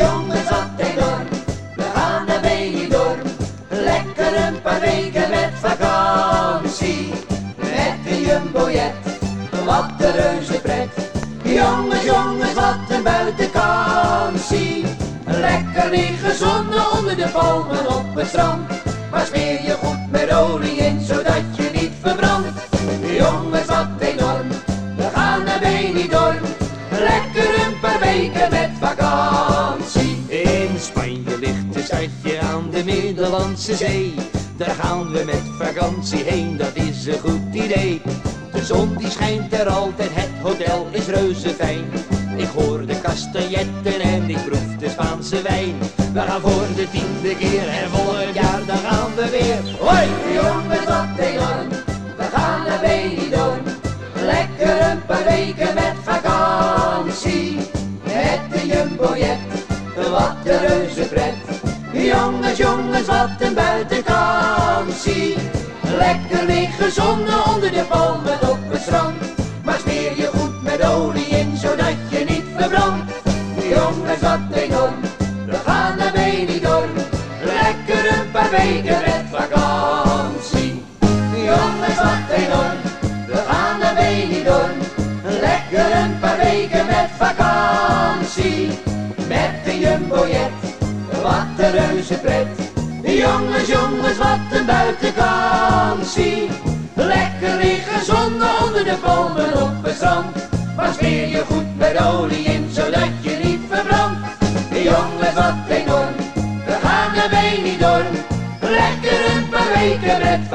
jongen zat enorm. We gaan naar Benidorm, lekker een paar weken met vakantie. Met een jumbojet, wat een reuze pret. Jongens, jongens, wat een buitenkantie. Lekker liggen zonnen onder de bomen op het strand. Maar smeer je goed met olie in, zodat je niet verbrandt. Jongens, wat enorm, we gaan naar Benidorm. Lekker een paar weken met vakantie. Middellandse Zee. Daar gaan we met vakantie heen, dat is een goed idee. De zon die schijnt er altijd, het hotel is reuze fijn. Ik hoor de kastanjetten en ik proef de Spaanse wijn. We gaan voor de tiende keer en volgend jaar dan gaan we weer. Hoi, jongens, wat enorm, we gaan naar Benidorm. Lekker een paar weken met vakantie. Met de jumbojet, Jongens, wat een buitenkantie. Lekker liggen zonnen onder de palmen op het strand. Maar smeer je goed met olie in, zodat je niet verbrandt. Jongens, wat enorm, we gaan naar Benidorm. Lekker een paar weken met vakantie. Jongens, wat enorm, we gaan naar Benidorm. Lekker een paar weken met vakantie. Met de jumbojet, wat een reuze pret. Jongens, jongens, wat een buitenkantie. Lekker liggen zonder onder de bomen op het strand. Maar smeer je goed met olie in, zodat je niet verbrandt. Jongens, wat enorm, we gaan ermee niet door. Lekker een paar weken met.